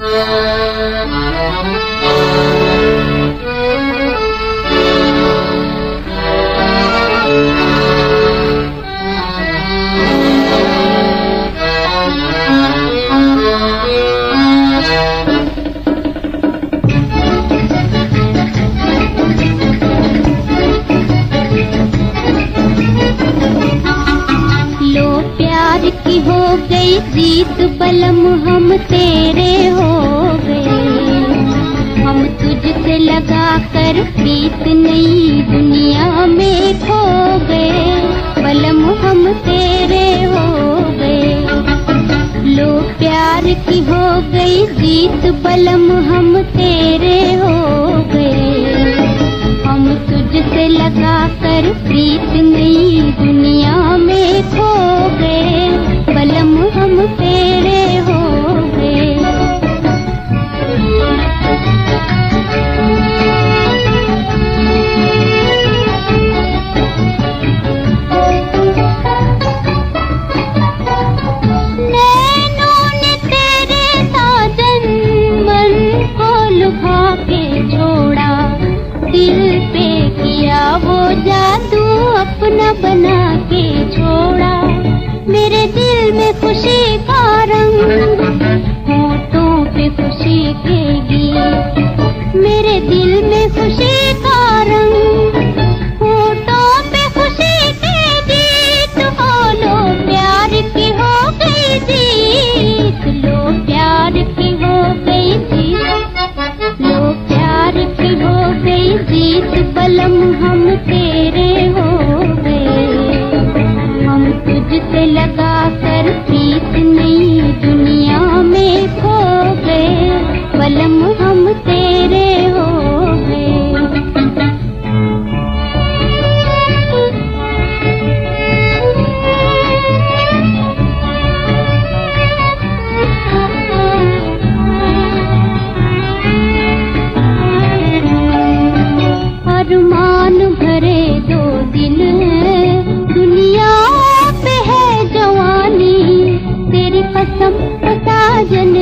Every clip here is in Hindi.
लो की हो गई जीत, बलम हम तेरे हो गए। हम तुझसे लगा कर प्रीत नई दुनिया में खो गए। बलम हम तेरे हो गए। लो प्यार की हो गई जीत, बलम हम तेरे हो गए। हम तुझसे लगा कर प्रीत नई दुनिया जादू अपना बना के छोड़ा। मेरे दिल में खुशी का रंग, होठों पे खुशी के गीत मेरे दिल में खुशी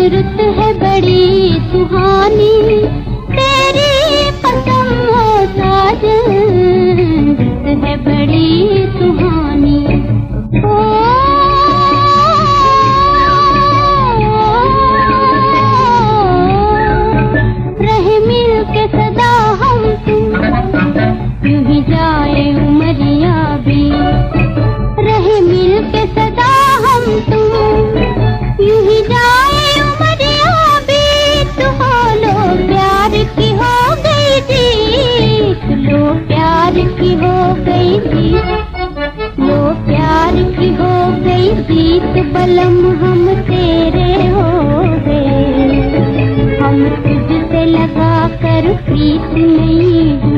साजन है गीत बलम हम तेरे हो गए। हम तुझसे लगा कर प्रीत नहीं